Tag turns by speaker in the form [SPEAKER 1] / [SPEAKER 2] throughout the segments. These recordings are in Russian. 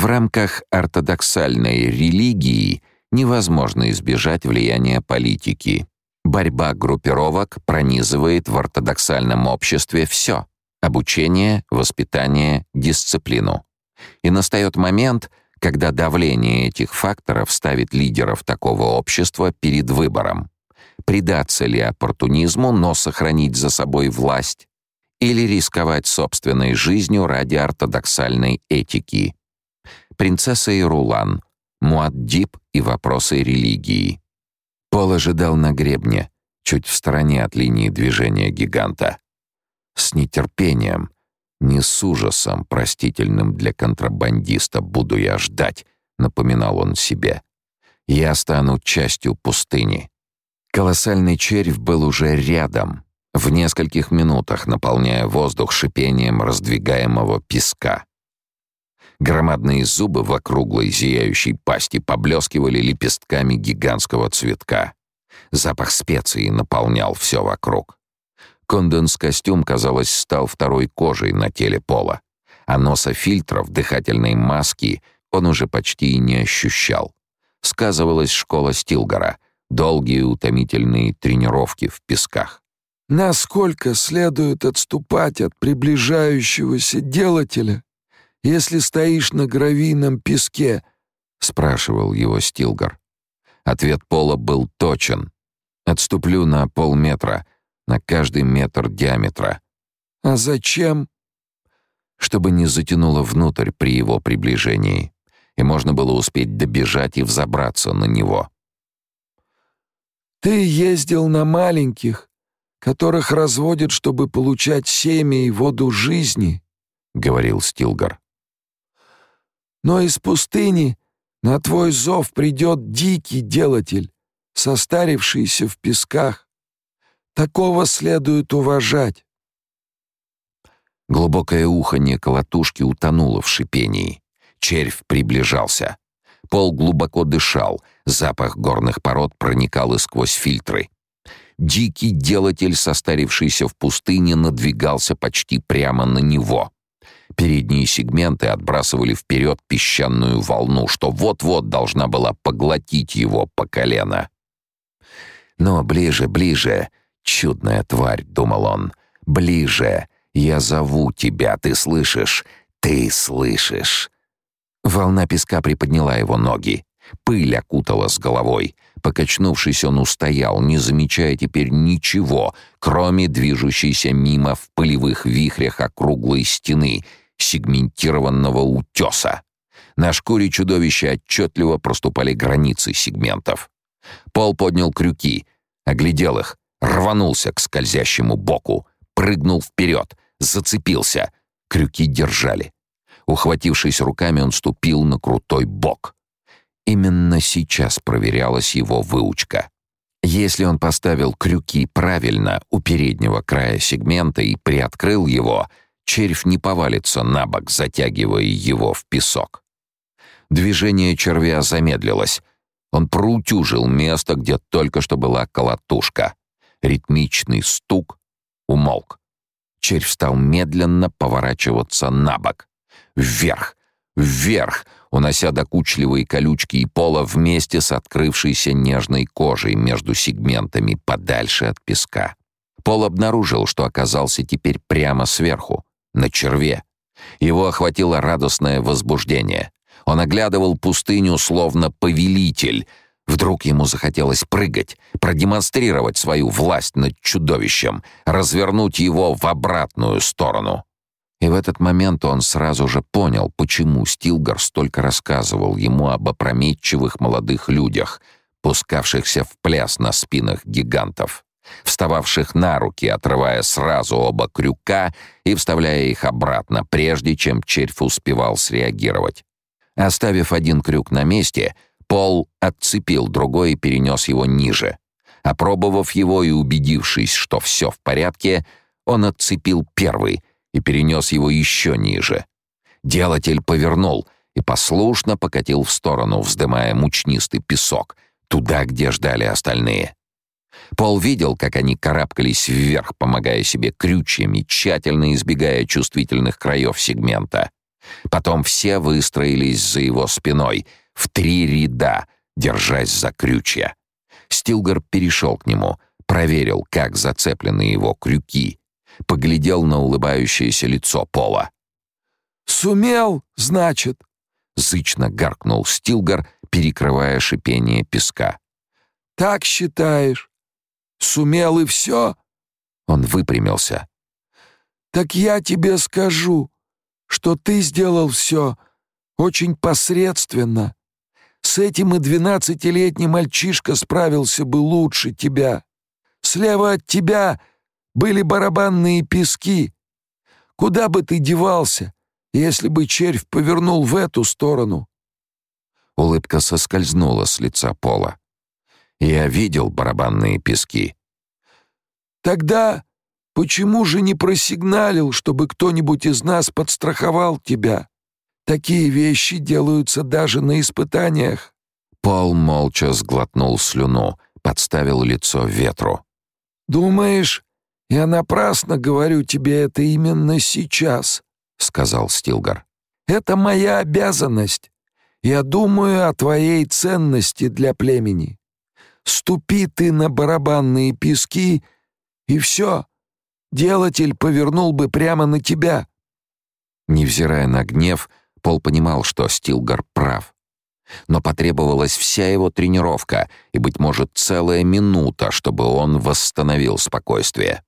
[SPEAKER 1] В рамках ортодоксальной религии невозможно избежать влияния политики. Борьба группировок пронизывает в ортодоксальном обществе все — обучение, воспитание, дисциплину. И настает момент, когда давление этих факторов ставит лидеров такого общества перед выбором. Предаться ли оппортунизму, но сохранить за собой власть, или рисковать собственной жизнью ради ортодоксальной этики. Принцесса Ирулан, Муаддиб и вопросы религии. Пол ожидал на гребне, чуть в стороне от линии движения гиганта. С нетерпением, не с ужасом, простительным для контрабандиста, буду я ждать, напоминал он себе. Я стану частью пустыни. Колоссальный червь был уже рядом, в нескольких минутах наполняя воздух шипением раздвигаемого песка. Громадные зубы в округлой зияющей пасти поблескивали лепестками гигантского цветка. Запах специй наполнял все вокруг. Конденс-костюм, казалось, стал второй кожей на теле Пола, а носа фильтров, дыхательной маски он уже почти и не ощущал. Сказывалась школа Стилгора, долгие утомительные тренировки в песках.
[SPEAKER 2] Насколько следует отступать от приближающегося делателя, если стоишь на гравийном песке? спрашивал его Стилгар.
[SPEAKER 1] Ответ Пола был точен. Отступлю на полметра, на каждый метр диаметра.
[SPEAKER 2] А зачем?
[SPEAKER 1] Чтобы не затянуло внутрь при его приближении, и можно было успеть добежать и взобраться на него.
[SPEAKER 2] Ты ездил на маленьких, которых разводят, чтобы получать семя и воду жизни», — говорил Стилгар. «Но из пустыни на твой зов придет дикий делатель, состарившийся в песках. Такого следует уважать».
[SPEAKER 1] Глубокое уханье колотушки утонуло в шипении. Червь приближался. Пол глубоко дышал, запах горных пород проникал и сквозь фильтры. Дикий делатель, состарившийся в пустыне, надвигался почти прямо на него. Передние сегменты отбрасывали вперед песчаную волну, что вот-вот должна была поглотить его по колено. «Но ближе, ближе, чудная тварь», — думал он, — «ближе, я зову тебя, ты слышишь? Ты слышишь?» Волна песка приподняла его ноги. Пыль окутала с головой. Покачнувшись, он устоял, не замечая теперь ничего, кроме движущейся мимо в пылевых вихрях округлой стены, сегментированного утеса. На шкуре чудовища отчетливо проступали границы сегментов. Пол поднял крюки, оглядел их, рванулся к скользящему боку, прыгнул вперед, зацепился. Крюки держали. Ухватившись руками, он ступил на крутой бок. Именно сейчас проверялась его выучка. Если он поставил крюки правильно у переднего края сегмента и приоткрыл его, червь не повалится на бок, затягивая его в песок. Движение червя замедлилось. Он проутюжил место, где только что была колотушка. Ритмичный стук умолк. Червь стал медленно поворачиваться на бок. Вверх, вверх, унося докучливые колючки и пола вместе с открывшейся нежной кожей между сегментами подальше от песка. Пол обнаружил, что оказался теперь прямо сверху, на черве. Его охватило радостное возбуждение. Он оглядывал пустыню словно повелитель. Вдруг ему захотелось прыгать, продемонстрировать свою власть над чудовищем, развернуть его в обратную сторону. И в этот момент он сразу же понял, почему Стилгар столько рассказывал ему об опрометчивых молодых людях, пускавшихся в пляс на спинах гигантов, встававших на руки, отрывая сразу оба крюка и вставляя их обратно, прежде чем червь успевал среагировать. Оставив один крюк на месте, Пол отцепил другой и перенес его ниже. Опробовав его и убедившись, что все в порядке, он отцепил первый — и перенес его еще ниже. Делатель повернул и послушно покатил в сторону, вздымая мучнистый песок, туда, где ждали остальные. Пол видел, как они карабкались вверх, помогая себе крючьями, тщательно избегая чувствительных краев сегмента. Потом все выстроились за его спиной, в три ряда, держась за крючья. Стилгар перешел к нему, проверил, как зацеплены его крюки, поглядел на улыбающееся лицо Пола.
[SPEAKER 2] «Сумел, значит?»
[SPEAKER 1] — зычно гаркнул Стилгар, перекрывая шипение песка.
[SPEAKER 2] «Так считаешь? Сумел и все?»
[SPEAKER 1] Он выпрямился.
[SPEAKER 2] «Так я тебе скажу, что ты сделал все очень посредственно. С этим и двенадцатилетний мальчишка справился бы лучше тебя. Слева от тебя были барабанные пески. Куда бы ты девался, если бы червь повернул в эту сторону?»
[SPEAKER 1] Улыбка соскользнула с лица Пола. «Я видел барабанные пески».
[SPEAKER 2] «Тогда почему же не просигналил, чтобы кто-нибудь из нас подстраховал тебя? Такие вещи делаются даже на испытаниях».
[SPEAKER 1] Пол молча сглотнул слюну, подставил лицо ветру.
[SPEAKER 2] «Думаешь, я напрасно говорю тебе это именно сейчас?» — сказал Стилгар. «Это моя обязанность. Я думаю о твоей ценности для племени. Ступи ты на барабанные пески, и все. Делатель повернул бы прямо на тебя».
[SPEAKER 1] Невзирая на гнев, Пол понимал, что Стилгар прав. Но потребовалась вся его тренировка и, быть может, целая минута, чтобы он восстановил спокойствие.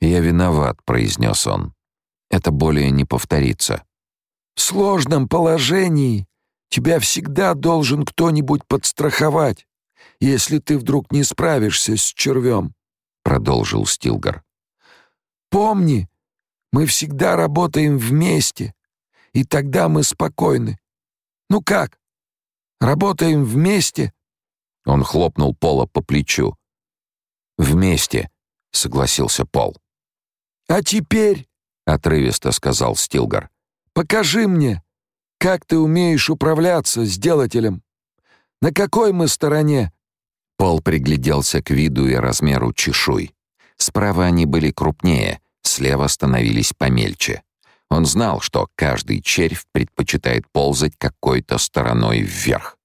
[SPEAKER 1] «Я виноват», — произнес он. «Это более не повторится».
[SPEAKER 2] «В сложном положении тебя всегда должен кто-нибудь подстраховать, если ты вдруг не справишься с червем», — продолжил Стилгар. «Помни, мы всегда работаем вместе, и тогда мы спокойны. Ну как, работаем вместе?»
[SPEAKER 1] Он хлопнул Пола по плечу. «Вместе», — согласился Пол.
[SPEAKER 2] «А теперь», —
[SPEAKER 1] отрывисто сказал Стилгар, —
[SPEAKER 2] «покажи мне, как ты умеешь управляться с делателем. На какой мы стороне?»
[SPEAKER 1] Пол пригляделся к виду и размеру чешуй. Справа они были крупнее, слева становились помельче. Он знал, что каждый червь предпочитает ползать какой-то стороной вверх.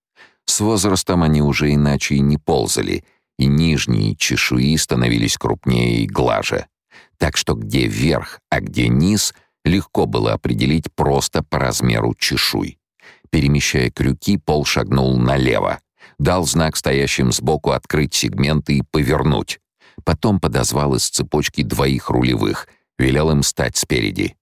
[SPEAKER 1] С возрастом они уже иначе и не ползали, и нижние чешуи становились крупнее и глаже так что где верх, а где низ, легко было определить просто по размеру чешуй. Перемещая крюки, Пол шагнул налево, дал знак стоящим сбоку открыть сегменты и повернуть. Потом подозвал из цепочки двоих рулевых, велел им стать спереди.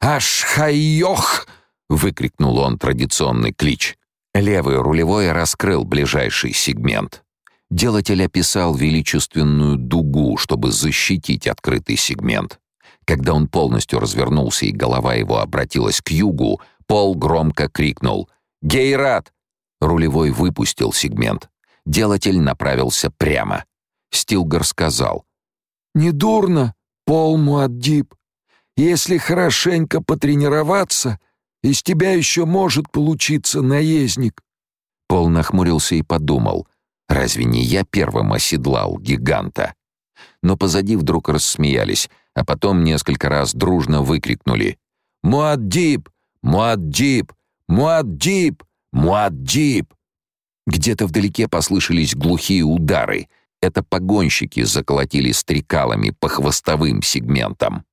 [SPEAKER 2] «Аш-хайох!» — выкрикнул он традиционный клич.
[SPEAKER 1] Левый рулевой раскрыл ближайший сегмент. Делатель описал величественную дугу, чтобы защитить открытый сегмент. Когда он полностью развернулся и голова его обратилась к югу, Пол громко крикнул «Гейрат!». Рулевой выпустил сегмент. Делатель направился прямо. Стилгар сказал
[SPEAKER 2] «Недурно, Пол Муаддиб. Если хорошенько потренироваться, из тебя еще может получиться наездник».
[SPEAKER 1] Пол нахмурился и подумал — Разве не я первым оседлал гиганта? Но позади вдруг рассмеялись, а потом несколько раз дружно выкрикнули «Муаддиб! Муаддиб! Муаддиб! Муаддиб!» Где-то вдалеке послышались глухие удары. Это погонщики заколотили стрекалами по хвостовым сегментам.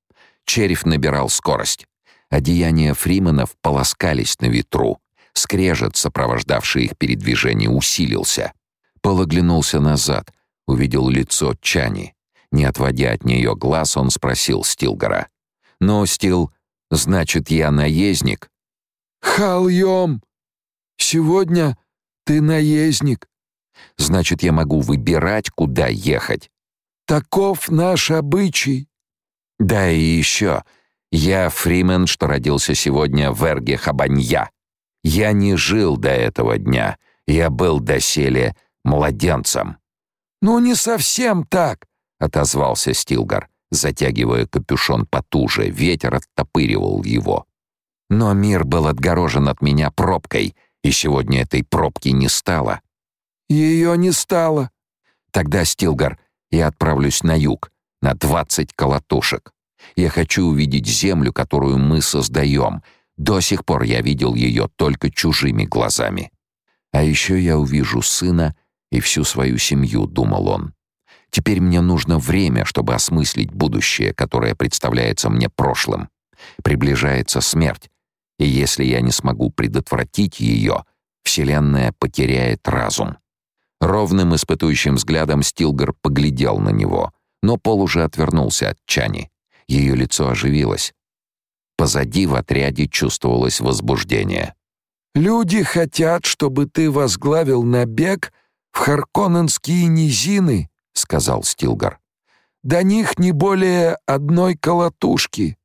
[SPEAKER 1] Череп набирал скорость. Одеяния фриманов полоскались на ветру. Скрежет, сопровождавший их передвижение, усилился. Пол оглянулся назад, увидел лицо Чани. Не отводя от нее глаз, он спросил Стилгора. «Ну, Стил, значит, я наездник?»
[SPEAKER 2] «Хальем! Сегодня ты наездник!»
[SPEAKER 1] «Значит, я могу выбирать, куда ехать?»
[SPEAKER 2] «Таков наш обычай!»
[SPEAKER 1] «Да и еще, я Фримен, что родился сегодня в Эрге Хабанья. Я не жил до этого дня, я был доселе младенцем.
[SPEAKER 2] «Ну, не совсем так», — отозвался Стилгар,
[SPEAKER 1] затягивая капюшон потуже, ветер оттопыривал его. Но мир был отгорожен от меня пробкой, и сегодня этой пробки не стало.
[SPEAKER 2] Ее не стало.
[SPEAKER 1] Тогда, Стилгар, я отправлюсь на юг, на двадцать колотушек. Я хочу увидеть землю, которую мы создаем, До сих пор я видел ее только чужими глазами. А еще я увижу сына и всю свою семью, думал он. Теперь мне нужно время, чтобы осмыслить будущее, которое представляется мне прошлым. Приближается смерть, и если я не смогу предотвратить ее, Вселенная потеряет разум. Ровным испытующим взглядом Стилгер поглядел на него, но Пол уже отвернулся от Чани. Ее лицо оживилось. Позади в отряде чувствовалось возбуждение.
[SPEAKER 2] «Люди хотят, чтобы ты возглавил набег в Харконненские низины», — сказал Стилгар. «До них не более одной колотушки».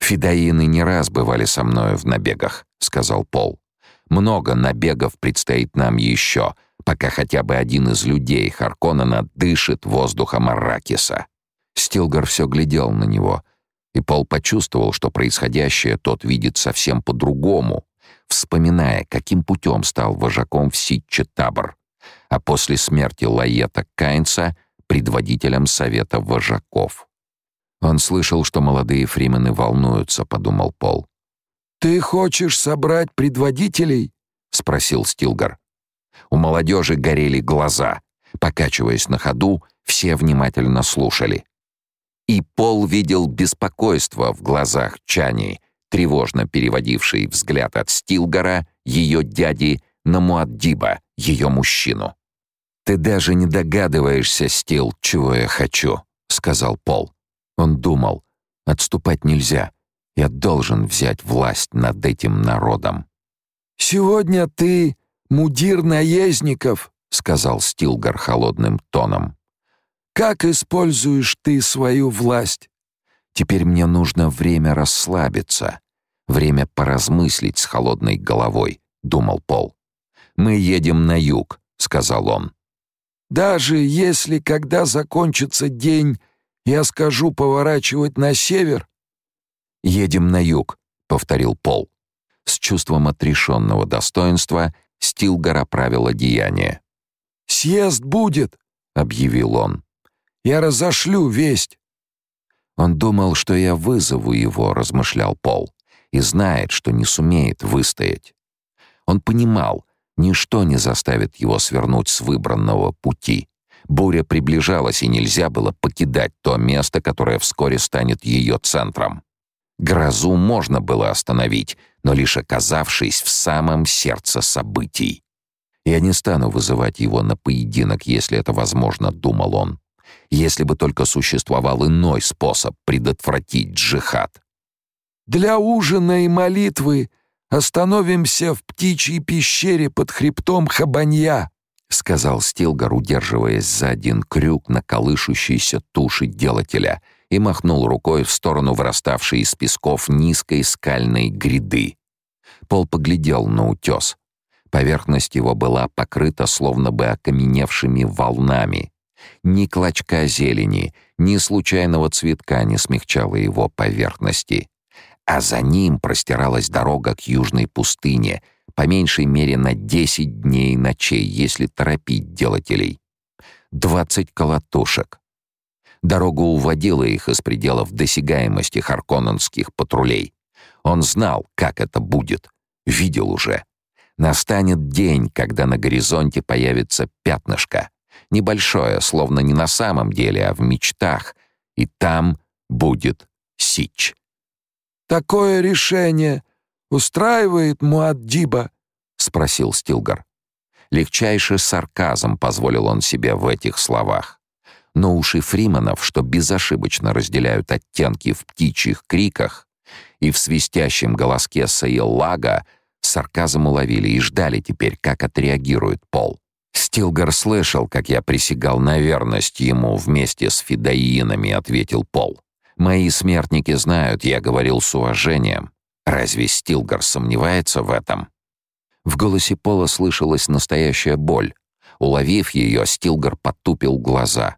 [SPEAKER 1] «Фидаины не раз бывали со мною в набегах», — сказал Пол. «Много набегов предстоит нам еще, пока хотя бы один из людей Харконнена дышит воздухом Арракиса». Стилгар все глядел на него, и Пол почувствовал, что происходящее тот видит совсем по-другому, вспоминая, каким путем стал вожаком в Ситче Табор, а после смерти Лаета Кайнца — предводителем Совета вожаков. Он слышал, что молодые фримены волнуются, подумал Пол.
[SPEAKER 2] «Ты хочешь собрать предводителей?»
[SPEAKER 1] — спросил Стилгар. У молодежи горели глаза. Покачиваясь на ходу, все внимательно слушали. И Пол видел беспокойство в глазах Чани, тревожно переводивший взгляд от Стилгара, ее дяди, на Муаддиба, ее мужчину. «Ты даже не догадываешься, Стил, чего я хочу», — сказал Пол. Он думал, отступать нельзя. Я должен взять власть над этим народом.
[SPEAKER 2] «Сегодня ты мудир наездников», — сказал Стилгар холодным тоном. «Как используешь ты свою власть?»
[SPEAKER 1] «Теперь мне нужно время расслабиться, время поразмыслить с холодной головой», — думал Пол. «Мы едем на юг», — сказал он.
[SPEAKER 2] «Даже если, когда закончится день, я скажу поворачивать на север.
[SPEAKER 1] Едем на юг, повторил Пол. С чувством отрешенного достоинства Стилгар оправил одеяние.
[SPEAKER 2] Съезд будет, объявил он. Я разошлю весть.
[SPEAKER 1] Он думал, что я вызову его, размышлял Пол, и знает, что не сумеет выстоять. Он понимал, ничто не заставит его свернуть с выбранного пути. Буря приближалась, и нельзя было покидать то место, которое вскоре станет ее центром. Грозу можно было остановить, но лишь оказавшись в самом сердце событий. «Я не стану вызывать его на поединок, если это возможно», — думал он. «Если бы только существовал иной способ предотвратить джихад».
[SPEAKER 2] «Для ужина и молитвы остановимся в птичьей пещере под хребтом Хабанья», —
[SPEAKER 1] сказал Стилгар, удерживаясь за один крюк на колышущейся туши делателя, и махнул рукой в сторону выраставшей из песков низкой скальной гряды. Пол поглядел на утес. Поверхность его была покрыта словно бы окаменевшими волнами. Ни клочка зелени, ни случайного цветка не смягчало его поверхности. А за ним простиралась дорога к южной пустыне — по меньшей мере на 10 дней и ночей, если торопить делателей. 20 колотушек. Дорога уводила их из пределов досягаемости харконненских патрулей. Он знал, как это будет, видел уже. Настанет день, когда на горизонте появится пятнышко, небольшое, словно не на самом деле, а в мечтах, и там будет сич.
[SPEAKER 2] «Такое решение устраивает Муаддиба?» — спросил Стилгар.
[SPEAKER 1] Легчайший сарказм позволил он себе в этих словах. Но уши фриманов, что безошибочно разделяют оттенки в птичьих криках и в свистящем голоске Саиллага, сарказм уловили и ждали теперь, как отреагирует Пол. «Стилгар слышал, как я присягал на верность ему вместе с фидаинами», — ответил Пол. «Мои смертники знают, я говорил с уважением. Разве Стилгар сомневается в этом? В голосе Пола слышалась настоящая боль. Уловив ее, Стилгар потупил глаза.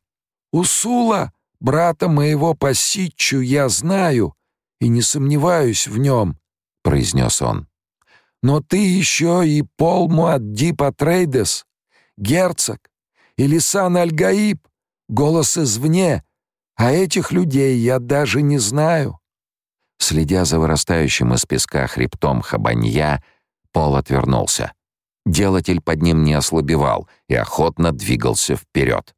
[SPEAKER 2] «Усула, брата моего по Ситчу, я знаю и не сомневаюсь в нем», — произнес он. «Но ты еще и Пол Муаддиб Атрейдес, герцог, и Лисан Аль-Гаиб, голос извне, а этих людей я даже не знаю.
[SPEAKER 1] Следя за вырастающим из песка хребтом хабанья, Пол отвернулся. Делатель под ним не ослабевал и охотно двигался вперед.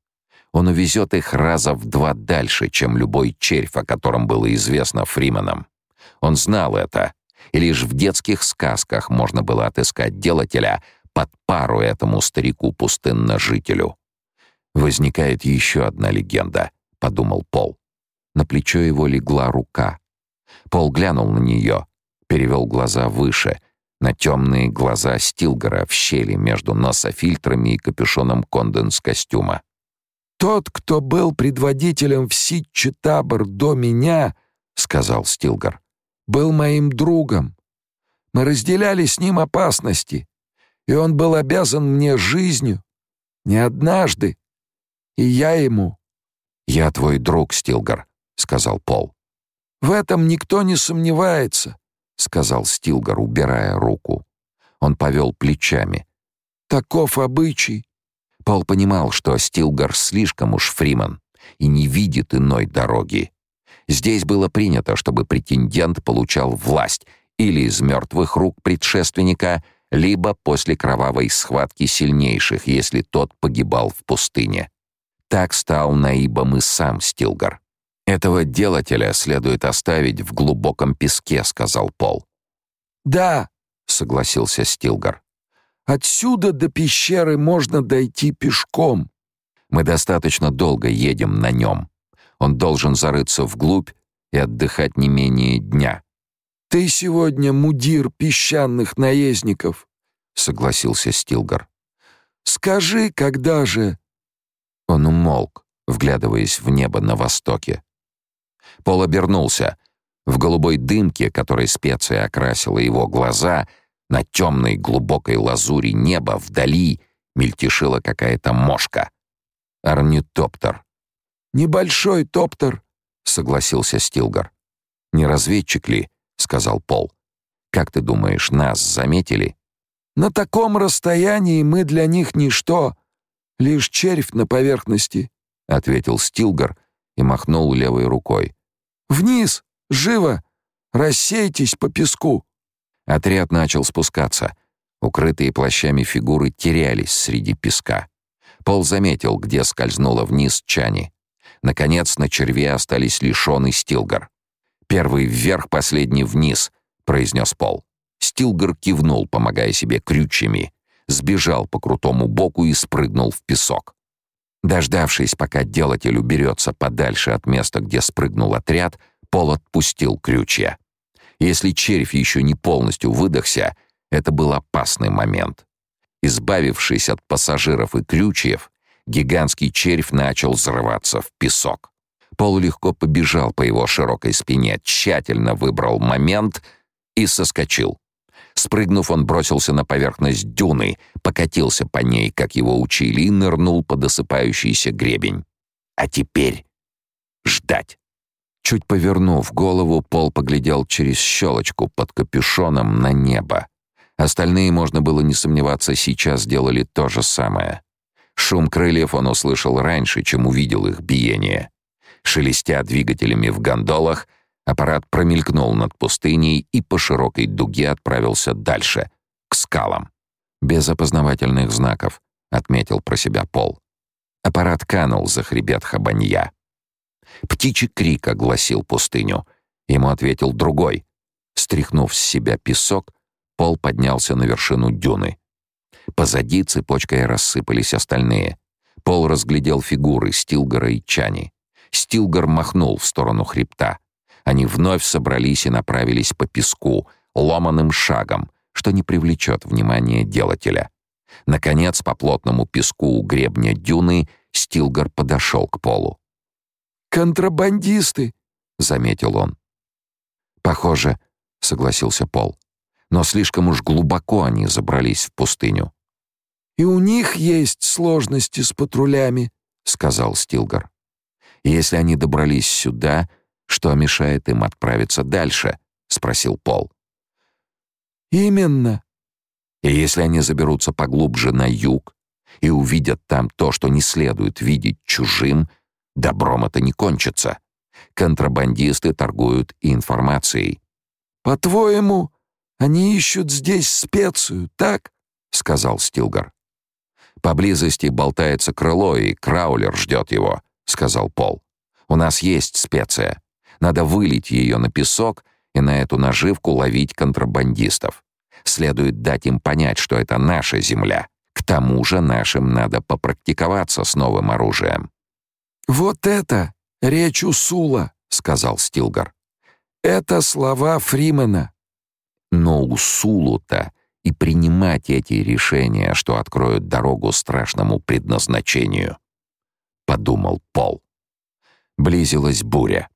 [SPEAKER 1] Он увезет их раза в два дальше, чем любой червь, о котором было известно Фриманам. Он знал это, и лишь в детских сказках можно было отыскать делателя под пару этому старику-пустынножителю. «Возникает еще одна легенда», — подумал Пол. На плечо его легла рука. Пол глянул на нее, перевел глаза выше, на темные глаза Стилгера в щели между нософильтрами и капюшоном конденс-костюма.
[SPEAKER 2] «Тот, кто был предводителем в Ситче-Табор до меня, — сказал Стилгер, — был моим другом. Мы разделяли с ним опасности, и он был обязан мне жизнью. Не однажды. И я ему».
[SPEAKER 1] «Я твой друг, Стилгер», — сказал Пол.
[SPEAKER 2] «В этом никто не сомневается», —
[SPEAKER 1] сказал Стилгар, убирая руку. Он повел плечами.
[SPEAKER 2] «Таков обычай».
[SPEAKER 1] Пол понимал, что Стилгар слишком уж фриман и не видит иной дороги. Здесь было принято, чтобы претендент получал власть или из мертвых рук предшественника, либо после кровавой схватки сильнейших, если тот погибал в пустыне. Так стал наибом и сам Стилгар. «Этого делателя следует оставить в глубоком песке», — сказал Пол.
[SPEAKER 2] «Да», —
[SPEAKER 1] согласился Стилгар.
[SPEAKER 2] «Отсюда до пещеры можно дойти пешком».
[SPEAKER 1] «Мы достаточно долго едем на нем. Он должен зарыться вглубь и отдыхать не менее дня».
[SPEAKER 2] «Ты сегодня мудир песчаных наездников», — согласился Стилгар. «Скажи, когда же...»
[SPEAKER 1] Он умолк, вглядываясь в небо на востоке. Пол обернулся. В голубой дымке, которой специя окрасила его глаза, на темной глубокой лазури неба вдали мельтешила какая-то мошка. Орнитоптер.
[SPEAKER 2] «Небольшой топтер», —
[SPEAKER 1] согласился Стилгар. «Не разведчик ли?» — сказал Пол. «Как ты думаешь, нас заметили?»
[SPEAKER 2] «На таком расстоянии мы для них ничто, лишь червь на поверхности», — ответил Стилгар и махнул левой рукой. Вниз! Живо! Рассейтесь по песку!»
[SPEAKER 1] Отряд начал спускаться. Укрытые плащами фигуры терялись среди песка. Пол заметил, где скользнула вниз Чани. Наконец, на черве остались лишь он и Стилгар. «Первый вверх, последний вниз», — произнес Пол. Стилгар кивнул, помогая себе крючьями, сбежал по крутому боку и спрыгнул в песок. Дождавшись, пока делатель уберется подальше от места, где спрыгнул отряд, Пол отпустил крючья. Если червь еще не полностью выдохся, это был опасный момент. Избавившись от пассажиров и крючьев, гигантский червь начал взрываться в песок. Пол легко побежал по его широкой спине, тщательно выбрал момент и соскочил. Спрыгнув, он бросился на поверхность дюны, покатился по ней, как его учили, и нырнул под осыпающийся гребень. А теперь ждать. Чуть повернув голову, Пол поглядел через щелочку под капюшоном на небо. Остальные, можно было не сомневаться, сейчас делали то же самое. Шум крыльев он услышал раньше, чем увидел их биение. Шелестя двигателями в гондолах, Аппарат промелькнул над пустыней и по широкой дуге отправился дальше, к скалам. Без опознавательных знаков, отметил про себя Пол. Аппарат канул за хребет Хабанья. Птичий крик огласил пустыню. Ему ответил другой. Стряхнув с себя песок, Пол поднялся на вершину дюны. Позади цепочкой рассыпались остальные. Пол разглядел фигуры Стилгара и Чани. Стилгар махнул в сторону хребта. Они вновь собрались и направились по песку, ломаным шагом, что не привлечет внимания делателя. Наконец, по плотному песку у гребня дюны Стилгар подошел к полу.
[SPEAKER 2] «Контрабандисты!» — заметил он.
[SPEAKER 1] «Похоже», — согласился Пол. «Но слишком уж глубоко они забрались в пустыню».
[SPEAKER 2] «И у них есть сложности с патрулями», — сказал Стилгар.
[SPEAKER 1] «Если они добрались сюда, что мешает им отправиться дальше? спросил Пол.
[SPEAKER 2] Именно.
[SPEAKER 1] И если они заберутся поглубже на юг и увидят там то, что не следует видеть чужим, добром это не кончится. Контрабандисты торгуют информацией.
[SPEAKER 2] По-твоему, они ищут здесь специю, так?» — сказал Стилгар.
[SPEAKER 1] «Поблизости болтается крыло, и краулер ждет его», — сказал Пол. «У нас есть специя. Надо вылить ее на песок и на эту наживку ловить контрабандистов. Следует дать им понять, что это наша земля. К тому же нашим надо попрактиковаться с новым оружием».
[SPEAKER 2] «Вот это речь Усула», — сказал Стилгар. «Это слова Фримена».
[SPEAKER 1] Но Усулу-то и принимать эти решения, что откроют дорогу страшному предназначению. Подумал Пол. Близилась буря.